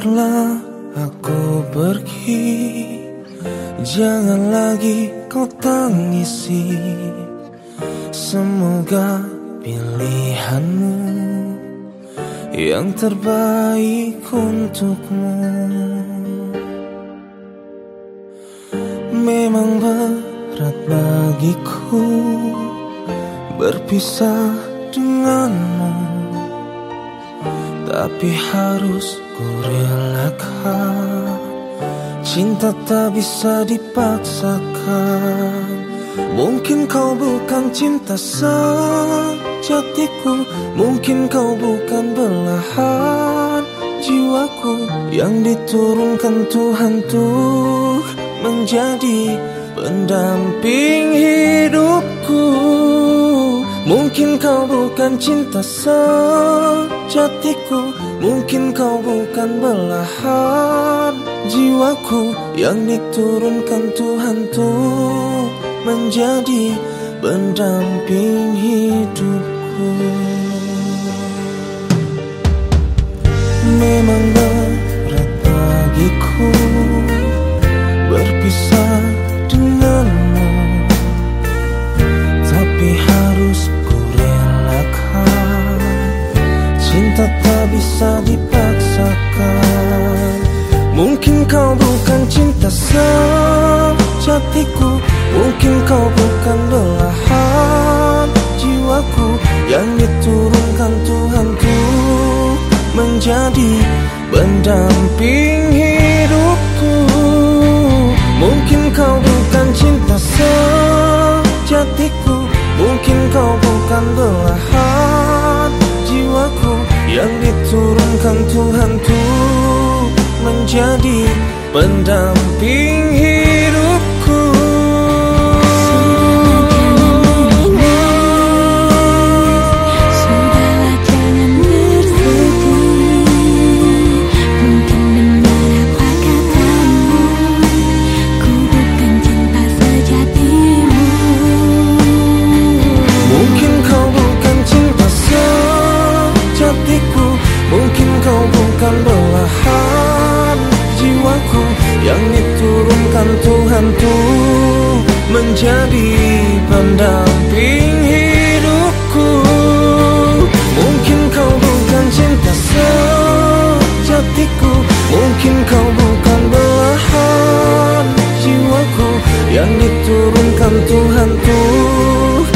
Biarlah aku pergi. Jangan lagi kau tangisi. Semoga pilihanmu Yang terbaik untukmu. Memang berat bagiku Berpisah denganmu Tapi harus ku relakan. Cinta tak bisa dipaksakan. Mungkin kau bukan cinta sejatiku. Mungkin kau bukan belahan jiwaku. Yang diturunkan Tuhan tuh menjadi pendamping hidupku Mungkin kau bukan cinta sejatiku Mungkin kau bukan belahan jiwaku Yang diturunkan Tuhan tuh menjadi pendamping hidupku. Memang berat bisa dipaksakan. Mungkin kau bukan cinta sejatiku. Mungkin kau bukan belahan jiwaku. Yang diturunkan Tuhan tuh menjadi pendamping pendamping hidupku. Sudahlah jangan bersedih Mungkin benar apa katamu Ku bukan cinta sejatimu Mungkin kau bukan cinta sejatiku. Mungkin kau bukan diturunkan Tuhan tuh menjadi pendamping hidupku. Mungkin kau bukan cinta sejatiku. Mungkin kau bukan belahan jiwaku. Yang diturunkan Tuhan tuh